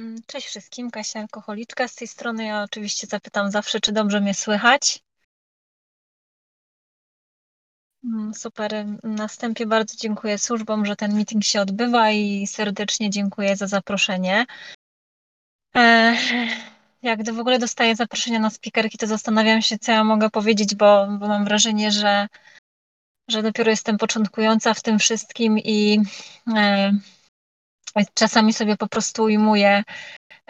Mm, cześć wszystkim, Kasia Alkoholiczka. Z tej strony ja oczywiście zapytam zawsze, czy dobrze mnie słychać. Mm, super. Na wstępie bardzo dziękuję służbom, że ten meeting się odbywa i serdecznie dziękuję za zaproszenie. E, jak w ogóle dostaję zaproszenia na speakerki, to zastanawiam się, co ja mogę powiedzieć, bo, bo mam wrażenie, że, że dopiero jestem początkująca w tym wszystkim i e, czasami sobie po prostu ujmuję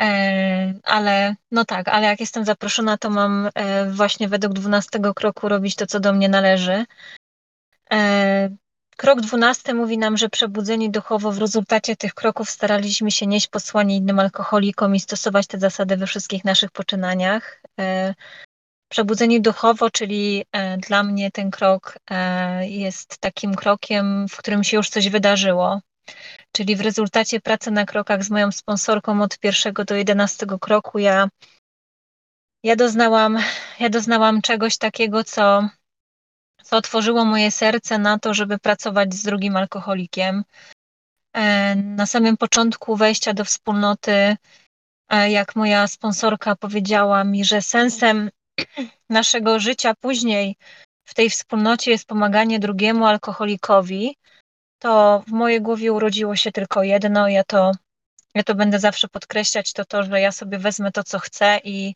E, ale no tak, ale jak jestem zaproszona, to mam e, właśnie według dwunastego kroku robić to, co do mnie należy. E, krok dwunasty mówi nam, że przebudzeni duchowo w rezultacie tych kroków staraliśmy się nieść posłanie innym alkoholikom i stosować te zasady we wszystkich naszych poczynaniach. Przebudzeni duchowo, czyli dla mnie ten krok jest takim krokiem, w którym się już coś wydarzyło. Czyli w rezultacie pracy na krokach z moją sponsorką od pierwszego do jedenastego kroku ja, ja, doznałam, ja doznałam czegoś takiego, co, co otworzyło moje serce na to, żeby pracować z drugim alkoholikiem. E, na samym początku wejścia do wspólnoty, e, jak moja sponsorka powiedziała mi, że sensem naszego życia później w tej wspólnocie jest pomaganie drugiemu alkoholikowi, to w mojej głowie urodziło się tylko jedno. Ja to, ja to będę zawsze podkreślać, to to, że ja sobie wezmę to, co chcę i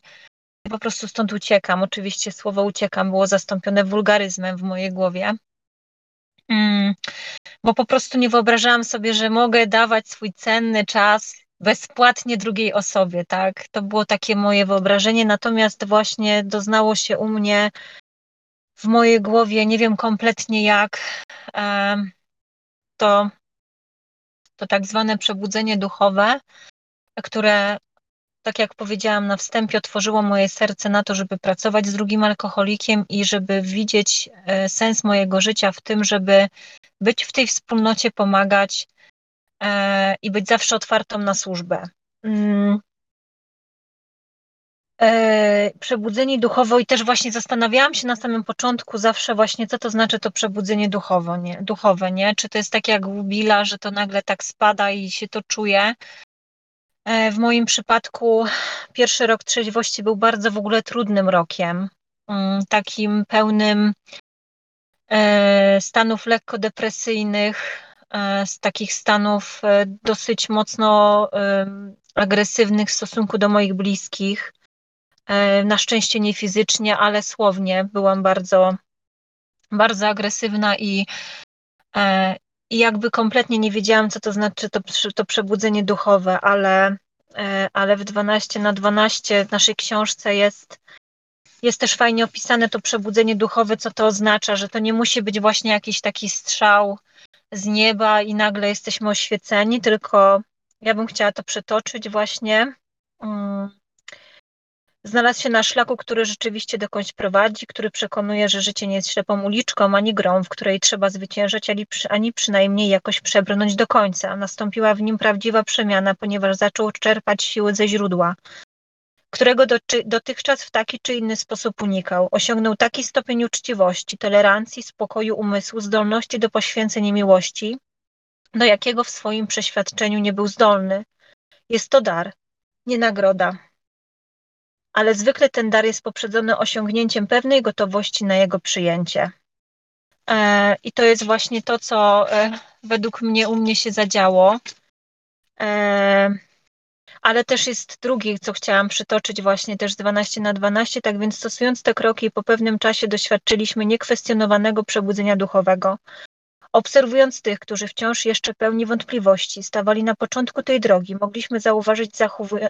po prostu stąd uciekam. Oczywiście słowo uciekam było zastąpione wulgaryzmem w mojej głowie. Mm, bo po prostu nie wyobrażałam sobie, że mogę dawać swój cenny czas bezpłatnie drugiej osobie, tak? To było takie moje wyobrażenie, natomiast właśnie doznało się u mnie w mojej głowie, nie wiem kompletnie jak, to, to tak zwane przebudzenie duchowe, które, tak jak powiedziałam na wstępie, otworzyło moje serce na to, żeby pracować z drugim alkoholikiem i żeby widzieć e, sens mojego życia w tym, żeby być w tej wspólnocie, pomagać e, i być zawsze otwartą na służbę. E, przebudzenie duchowo i też właśnie zastanawiałam się na samym początku zawsze właśnie, co to znaczy to przebudzenie duchowo, nie? duchowe, nie? Czy to jest tak jak u Billa, że to nagle tak spada i się to czuje. E, w moim przypadku pierwszy rok trzeźwości był bardzo w ogóle trudnym rokiem, mm, takim pełnym e, stanów lekko depresyjnych, z takich stanów dosyć mocno agresywnych w stosunku do moich bliskich na szczęście nie fizycznie, ale słownie byłam bardzo, bardzo agresywna i, e, i jakby kompletnie nie wiedziałam, co to znaczy to, to przebudzenie duchowe, ale, e, ale w 12 na 12 w naszej książce jest, jest też fajnie opisane to przebudzenie duchowe, co to oznacza, że to nie musi być właśnie jakiś taki strzał z nieba i nagle jesteśmy oświeceni, tylko ja bym chciała to przetoczyć właśnie. Um, Znalazł się na szlaku, który rzeczywiście dokądś prowadzi, który przekonuje, że życie nie jest ślepą uliczką ani grą, w której trzeba zwyciężać, ani, ani przynajmniej jakoś przebrnąć do końca. Nastąpiła w nim prawdziwa przemiana, ponieważ zaczął czerpać siły ze źródła, którego do, czy, dotychczas w taki czy inny sposób unikał. Osiągnął taki stopień uczciwości, tolerancji, spokoju umysłu, zdolności do poświęcenia miłości, do jakiego w swoim przeświadczeniu nie był zdolny. Jest to dar, nie nagroda ale zwykle ten dar jest poprzedzony osiągnięciem pewnej gotowości na jego przyjęcie. E, I to jest właśnie to, co e, według mnie u mnie się zadziało. E, ale też jest drugi, co chciałam przytoczyć, właśnie też 12 na 12. Tak więc, stosując te kroki, po pewnym czasie doświadczyliśmy niekwestionowanego przebudzenia duchowego. Obserwując tych, którzy wciąż jeszcze pełni wątpliwości stawali na początku tej drogi, mogliśmy zauważyć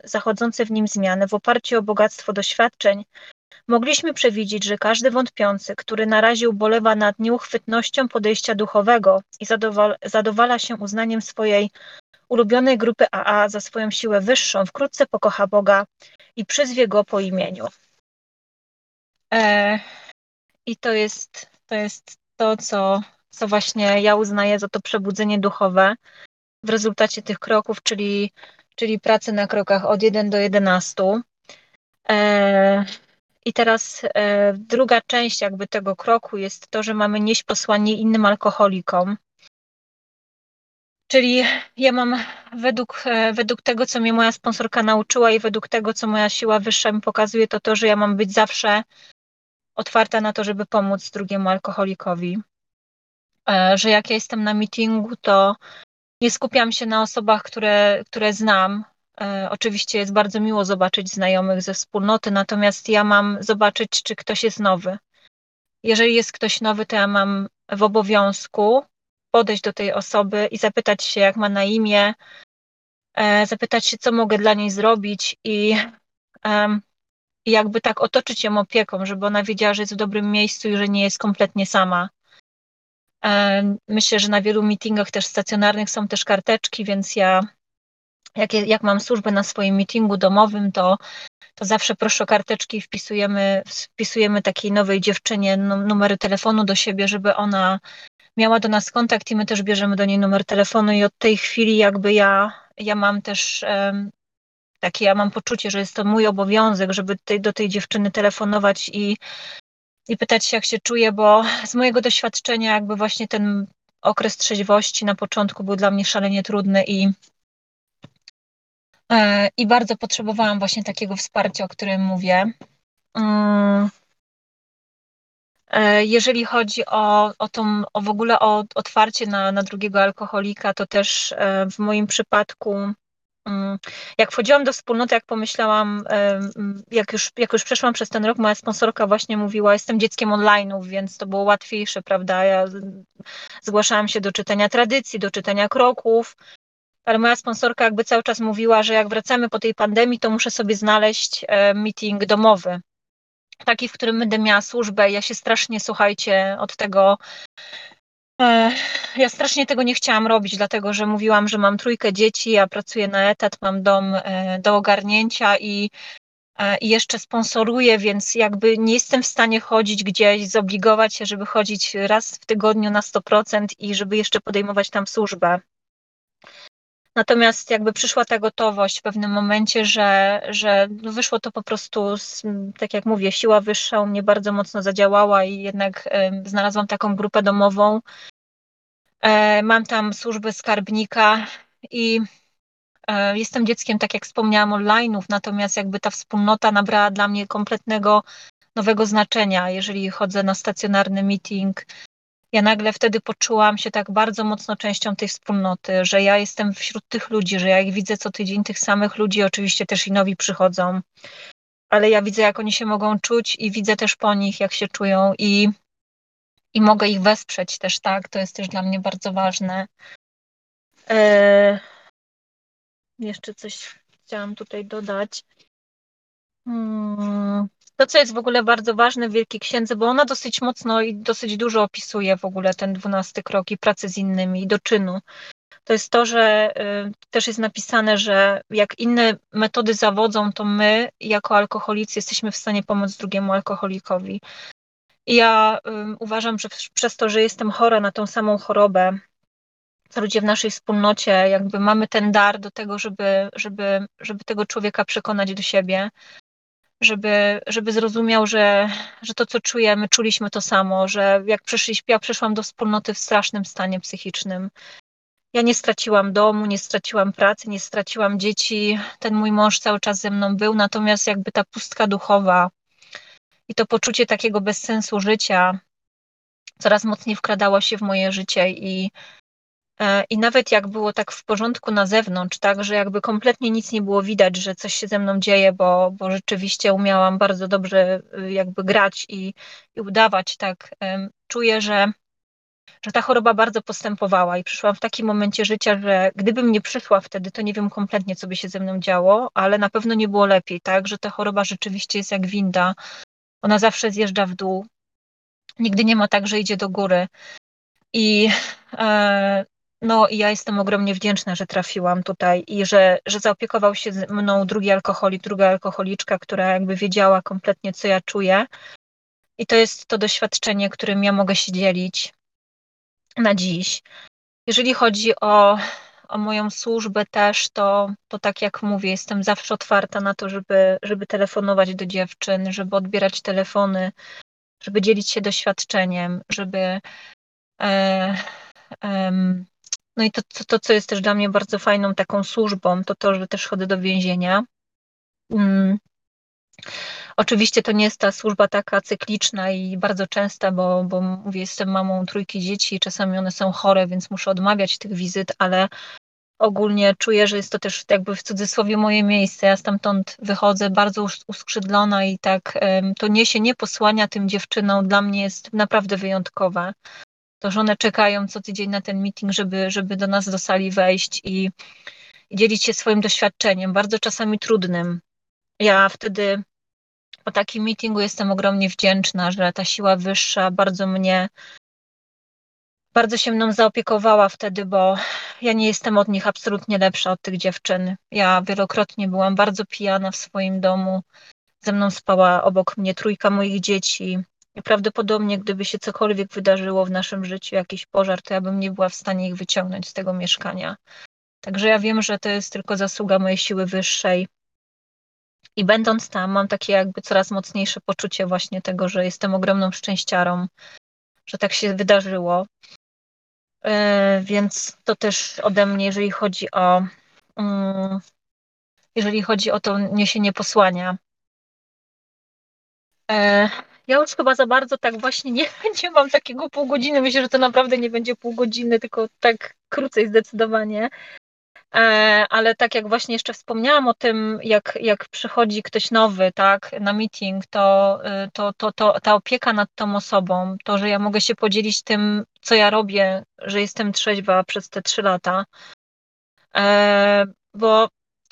zachodzące w nim zmiany w oparciu o bogactwo doświadczeń. Mogliśmy przewidzieć, że każdy wątpiący, który na razie ubolewa nad nieuchwytnością podejścia duchowego i zadowala, zadowala się uznaniem swojej ulubionej grupy AA za swoją siłę wyższą, wkrótce pokocha Boga i przyzwie go po imieniu. E, I to jest, to jest to, co co właśnie ja uznaję za to przebudzenie duchowe w rezultacie tych kroków, czyli, czyli pracy na krokach od 1 do 11. E, I teraz e, druga część jakby tego kroku jest to, że mamy nieść posłanie innym alkoholikom. Czyli ja mam według, e, według tego, co mnie moja sponsorka nauczyła i według tego, co moja siła wyższa mi pokazuje, to to, że ja mam być zawsze otwarta na to, żeby pomóc drugiemu alkoholikowi. E, że jak ja jestem na meetingu, to nie skupiam się na osobach, które, które znam. E, oczywiście jest bardzo miło zobaczyć znajomych ze wspólnoty, natomiast ja mam zobaczyć, czy ktoś jest nowy. Jeżeli jest ktoś nowy, to ja mam w obowiązku podejść do tej osoby i zapytać się, jak ma na imię, e, zapytać się, co mogę dla niej zrobić i, i jakby tak otoczyć ją opieką, żeby ona wiedziała, że jest w dobrym miejscu i że nie jest kompletnie sama. Myślę, że na wielu meetingach też stacjonarnych są też karteczki, więc ja jak, jak mam służbę na swoim meetingu domowym, to, to zawsze proszę o karteczki i wpisujemy, wpisujemy takiej nowej dziewczynie numery telefonu do siebie, żeby ona miała do nas kontakt i my też bierzemy do niej numer telefonu i od tej chwili jakby ja, ja mam też um, takie, ja mam poczucie, że jest to mój obowiązek, żeby tej, do tej dziewczyny telefonować i, i pytać się, jak się czuje, bo z mojego doświadczenia jakby właśnie ten okres trzeźwości na początku był dla mnie szalenie trudny i e, i bardzo potrzebowałam właśnie takiego wsparcia, o którym mówię. Mm. E, jeżeli chodzi o, o, tą, o w ogóle o otwarcie na, na drugiego alkoholika, to też e, w moim przypadku, jak wchodziłam do wspólnoty, jak pomyślałam, e, jak już, jak już przeszłam przez ten rok, moja sponsorka właśnie mówiła, jestem dzieckiem online'ów, więc to było łatwiejsze, prawda? Ja zgłaszałam się do czytania tradycji, do czytania kroków, ale moja sponsorka jakby cały czas mówiła, że jak wracamy po tej pandemii, to muszę sobie znaleźć meeting domowy, taki, w którym będę miała służbę. Ja się strasznie, słuchajcie, od tego. E, ja strasznie tego nie chciałam robić, dlatego że mówiłam, że mam trójkę dzieci, ja pracuję na etat, mam dom e, do ogarnięcia i, e, i jeszcze sponsoruję, więc jakby nie jestem w stanie chodzić gdzieś, zobligować się, żeby chodzić raz w tygodniu na 100% i żeby jeszcze podejmować tam służbę. Natomiast jakby przyszła ta gotowość w pewnym momencie, że, że no wyszło to po prostu, z, tak jak mówię, siła wyższa u mnie bardzo mocno zadziałała i jednak y, znalazłam taką grupę domową. E, mam tam służbę skarbnika i e, jestem dzieckiem, tak jak wspomniałam, online'ów, natomiast jakby ta wspólnota nabrała dla mnie kompletnego nowego znaczenia. Jeżeli chodzę na stacjonarny meeting, ja nagle wtedy poczułam się tak bardzo mocno częścią tej wspólnoty, że ja jestem wśród tych ludzi, że ja ich widzę co tydzień tych samych ludzi, oczywiście też i nowi przychodzą, ale ja widzę, jak oni się mogą czuć i widzę też po nich, jak się czują i, i mogę ich wesprzeć też, tak? To jest też dla mnie bardzo ważne. Eee, jeszcze coś chciałam tutaj dodać. Hmm. To, co jest w ogóle bardzo ważne w Wielkiej Księdze, bo ona dosyć mocno i dosyć dużo opisuje w ogóle ten dwunasty krok i pracę z innymi i do czynu. To jest to, że y, też jest napisane, że jak inne metody zawodzą, to my jako alkoholicy jesteśmy w stanie pomóc drugiemu alkoholikowi. I ja y, uważam, że przez to, że jestem chora na tą samą chorobę, co ludzie w naszej wspólnocie jakby mamy ten dar do tego, żeby, żeby, żeby tego człowieka przekonać do siebie, żeby, żeby zrozumiał, że, że to, co czujemy, czuliśmy to samo, że jak, przyszliśmy, ja przyszłam do wspólnoty w strasznym stanie psychicznym. Ja nie straciłam domu, nie straciłam pracy, nie straciłam dzieci. Ten mój mąż cały czas ze mną był, natomiast jakby ta pustka duchowa i to poczucie takiego bezsensu życia coraz mocniej wkradało się w moje życie i I nawet jak było tak w porządku na zewnątrz, tak, że jakby kompletnie nic nie było widać, że coś się ze mną dzieje, bo, bo rzeczywiście umiałam bardzo dobrze y, jakby grać i, i udawać, tak, czuję, że, że ta choroba bardzo postępowała i przyszłam w takim momencie życia, że gdybym nie przyszła wtedy, to nie wiem kompletnie, co by się ze mną działo, ale na pewno nie było lepiej, tak, że ta choroba rzeczywiście jest jak winda, ona zawsze zjeżdża w dół, nigdy nie ma tak, że idzie do góry. I e, no i ja jestem ogromnie wdzięczna, że trafiłam tutaj i że, że zaopiekował się mną drugi alkoholik, druga alkoholiczka, która jakby wiedziała kompletnie, co ja czuję. I to jest to doświadczenie, którym ja mogę się dzielić na dziś. Jeżeli chodzi o, o moją służbę też, to, to tak jak mówię, jestem zawsze otwarta na to, żeby, żeby telefonować do dziewczyn, żeby odbierać telefony, żeby dzielić się doświadczeniem, żeby. E, No i to, to, to, co jest też dla mnie bardzo fajną taką służbą, to to, że też chodzę do więzienia. Hmm. Oczywiście to nie jest ta służba taka cykliczna i bardzo częsta, bo, bo mówię, jestem mamą trójki dzieci i czasami one są chore, więc muszę odmawiać tych wizyt, ale ogólnie czuję, że jest to też jakby w cudzysłowie moje miejsce. Ja stamtąd wychodzę bardzo uskrzydlona i tak to niesie, nie posłania tym dziewczynom dla mnie jest naprawdę wyjątkowe. To, że one czekają co tydzień na ten meeting, żeby, żeby do nas do sali wejść i, i dzielić się swoim doświadczeniem, bardzo czasami trudnym. Ja wtedy po takim meetingu jestem ogromnie wdzięczna, że ta siła wyższa bardzo mnie bardzo się mną zaopiekowała wtedy, bo ja nie jestem od nich absolutnie lepsza od tych dziewczyn. Ja wielokrotnie byłam bardzo pijana w swoim domu. Ze mną spała obok mnie trójka moich dzieci. I prawdopodobnie, gdyby się cokolwiek wydarzyło w naszym życiu, jakiś pożar, to ja bym nie była w stanie ich wyciągnąć z tego mieszkania. Także ja wiem, że to jest tylko zasługa mojej siły wyższej. I będąc tam, mam takie jakby coraz mocniejsze poczucie właśnie tego, że jestem ogromną szczęściarą, że tak się wydarzyło. E, więc to też ode mnie, jeżeli chodzi o mm, jeżeli chodzi o to niesienie posłania. E, ja już chyba za bardzo tak właśnie nie, nie mam takiego pół godziny. Myślę, że to naprawdę nie będzie pół godziny, tylko tak krócej zdecydowanie. E, ale tak jak właśnie jeszcze wspomniałam o tym, jak, jak przychodzi ktoś nowy, tak, na meeting, to, y, to, to, to ta opieka nad tą osobą, to, że ja mogę się podzielić tym, co ja robię, że jestem trzeźwa przez te trzy lata, e, bo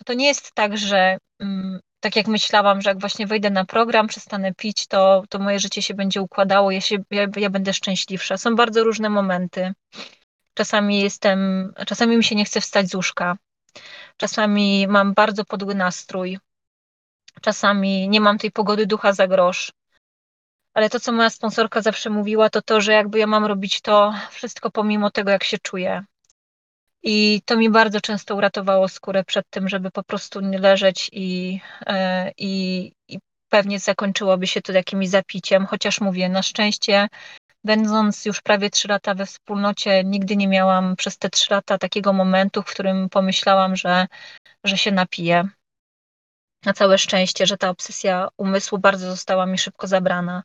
to nie jest tak, że mm, tak jak myślałam, że jak właśnie wejdę na program, przestanę pić, to, to moje życie się będzie układało, ja, się, ja, ja będę szczęśliwsza. Są bardzo różne momenty. Czasami jestem, czasami mi się nie chce wstać z łóżka. Czasami mam bardzo podły nastrój. Czasami nie mam tej pogody ducha za grosz. Ale to, co moja sponsorka zawsze mówiła, to to, że jakby ja mam robić to wszystko pomimo tego, jak się czuję. I to mi bardzo często uratowało skórę przed tym, żeby po prostu nie leżeć i, e, i, i pewnie zakończyłoby się to jakimś zapiciem, chociaż mówię, na szczęście Będąc już prawie trzy lata we wspólnocie, nigdy nie miałam przez te trzy lata takiego momentu, w którym pomyślałam, że, że się napiję. Na całe szczęście, że ta obsesja umysłu bardzo została mi szybko zabrana.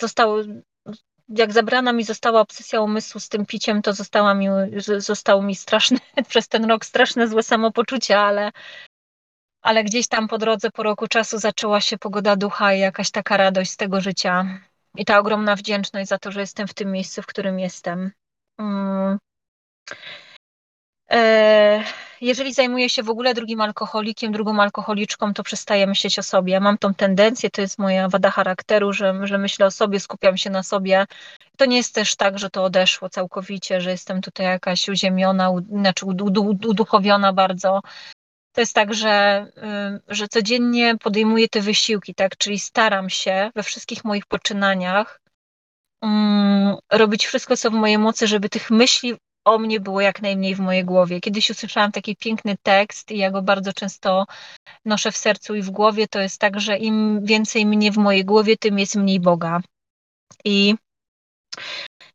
Zostało, jak zabrana mi została obsesja umysłu z tym piciem, to została mi, zostało mi straszne, przez ten rok straszne złe samopoczucie, ale, ale gdzieś tam po drodze, po roku czasu zaczęła się pogoda ducha i jakaś taka radość z tego życia i ta ogromna wdzięczność za to, że jestem w tym miejscu, w którym jestem. Mm. Jeżeli zajmuję się w ogóle drugim alkoholikiem, drugą alkoholiczką, to przestaję myśleć o sobie. Ja mam tą tendencję, to jest moja wada charakteru, że, że myślę o sobie, skupiam się na sobie. To nie jest też tak, że to odeszło całkowicie, że jestem tutaj jakaś uziemiona, znaczy uduchowiona bardzo to jest tak, że, że codziennie podejmuję te wysiłki, tak? Czyli staram się we wszystkich moich poczynaniach um, robić wszystko, co w mojej mocy, żeby tych myśli o mnie było jak najmniej w mojej głowie. Kiedyś usłyszałam taki piękny tekst i ja go bardzo często noszę w sercu i w głowie. To jest tak, że im więcej mnie w mojej głowie, tym jest mniej Boga. I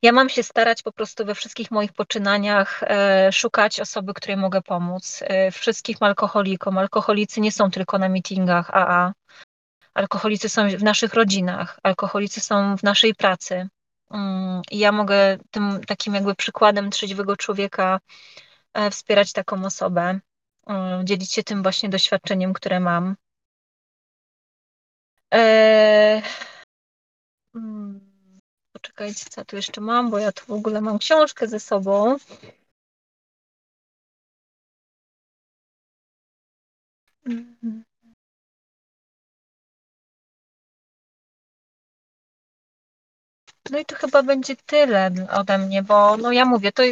ja mam się starać po prostu we wszystkich moich poczynaniach e, szukać osoby, której mogę pomóc. E, wszystkim alkoholikom. Alkoholicy nie są tylko na meetingach AA. Alkoholicy są w naszych rodzinach, alkoholicy są w naszej pracy. Mm, ja mogę tym takim jakby przykładem trzeźwego człowieka e, wspierać taką osobę, mm, dzielić się tym właśnie doświadczeniem, które mam. E, mm, Poczekajcie, co tu jeszcze mam, bo ja tu w ogóle mam książkę ze sobą. No i to chyba będzie tyle ode mnie, bo no ja mówię, to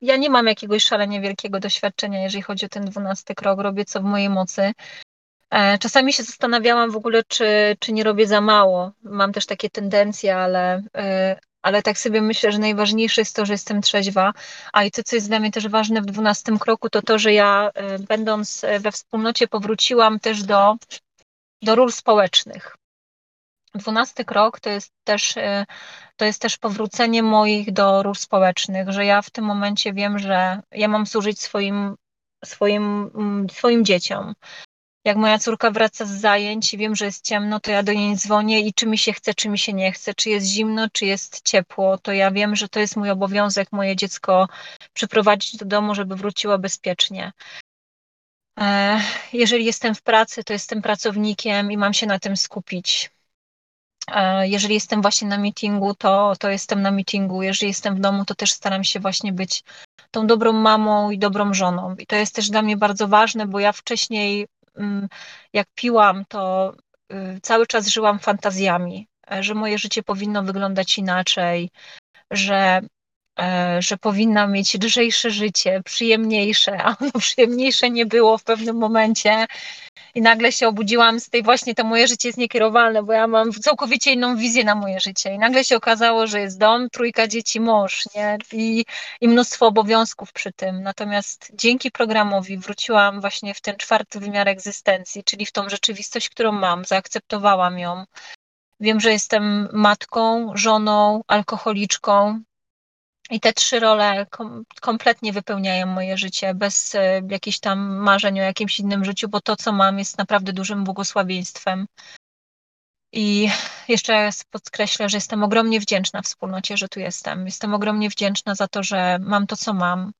ja nie mam jakiegoś szalenie wielkiego doświadczenia, jeżeli chodzi o ten dwunasty krok, robię co w mojej mocy. E, czasami się zastanawiałam w ogóle, czy, czy nie robię za mało. Mam też takie tendencje, ale, e, ale tak sobie myślę, że najważniejsze jest to, że jestem trzeźwa. A i to, co jest dla mnie też ważne w dwunastym kroku, to to, że ja e, będąc we wspólnocie powróciłam też do, do ról społecznych. Dwunasty krok to jest też y, to jest też powrócenie moich do ról społecznych, że ja w tym momencie wiem, że ja mam służyć swoim, swoim, mm, swoim dzieciom. Jak moja córka wraca z zajęć i wiem, że jest ciemno, to ja do niej dzwonię i czy mi się chce, czy mi się nie chce, czy jest zimno, czy jest ciepło, to ja wiem, że to jest mój obowiązek moje dziecko przyprowadzić do domu, żeby wróciło bezpiecznie. E, jeżeli jestem w pracy, to jestem pracownikiem i mam się na tym skupić. E, jeżeli jestem właśnie na meetingu, to, to jestem na meetingu. Jeżeli jestem w domu, to też staram się właśnie być tą dobrą mamą i dobrą żoną. I to jest też dla mnie bardzo ważne, bo ja wcześniej, mm, jak piłam, to y, cały czas żyłam fantazjami, e, że moje życie powinno wyglądać inaczej, że, e, że powinna mieć lżejsze życie, przyjemniejsze, a ono przyjemniejsze nie było w pewnym momencie i nagle się obudziłam z tej właśnie, to moje życie jest niekierowalne, bo ja mam całkowicie inną wizję na moje życie i nagle się okazało, że jest dom, trójka dzieci, mąż, nie? I, i mnóstwo obowiązków przy tym. Natomiast dzięki programowi wróciłam właśnie w ten czwarty wymiar egzystencji, czyli w tą rzeczywistość, którą mam, zaakceptowałam ją. Wiem, że jestem matką, żoną, alkoholiczką, i te trzy role kom kompletnie wypełniają moje życie, bez e, jakichś tam marzeń o jakimś innym życiu, bo to, co mam, jest naprawdę dużym błogosławieństwem. I jeszcze raz podkreślę, że jestem ogromnie wdzięczna wspólnocie, że tu jestem. Jestem ogromnie wdzięczna za to, że mam to, co mam.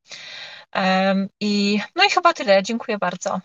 I no i chyba tyle. Dziękuję bardzo.